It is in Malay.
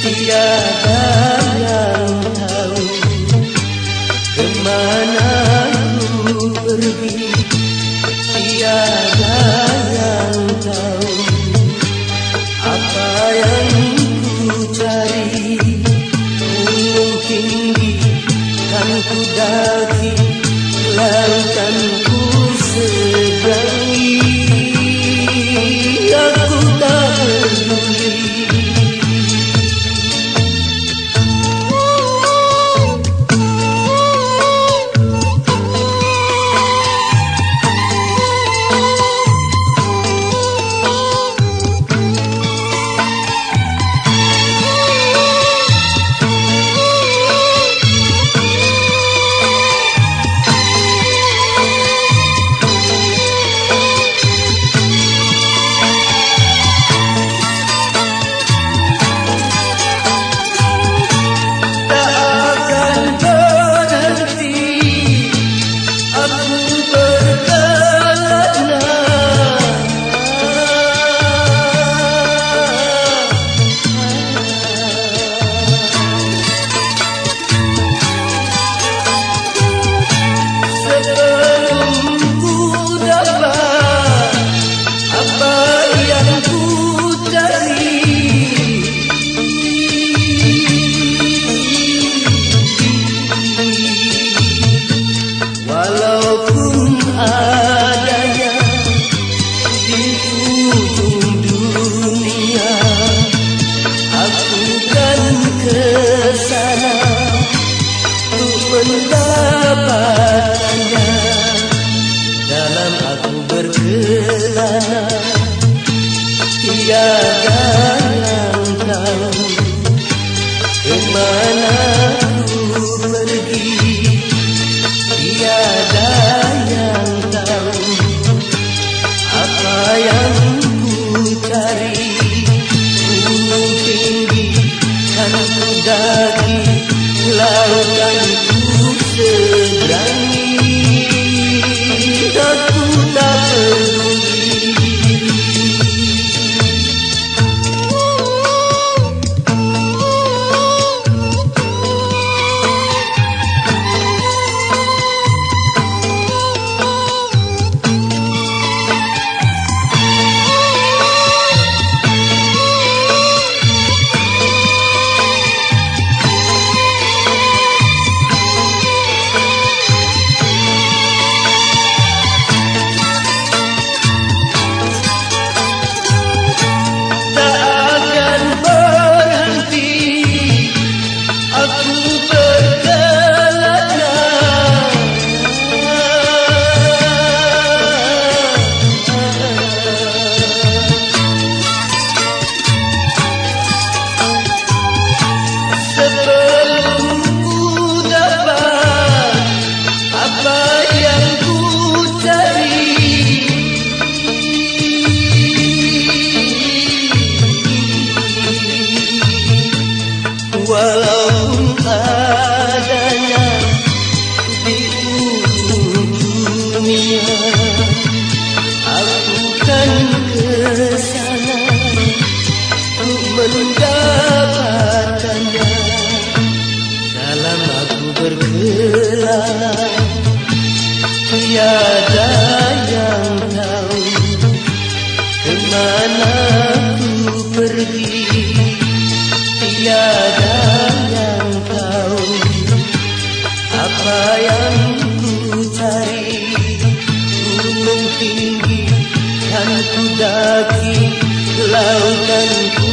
Tiada yang tahu Kemana ku pergi. Tiada yang tahu Apa yang ku cari. Gunung tinggi kan ku daki Lautan mendapatkannya. Dalam aku berkelana tiada yang tahu. Tinggi kan ku daki lautan ku aku kan ke sana untuk mendapatkannya kemana ku pergi tiada yang tahu apa yang ku cari. Gunung tinggi kan ku daki lautan ku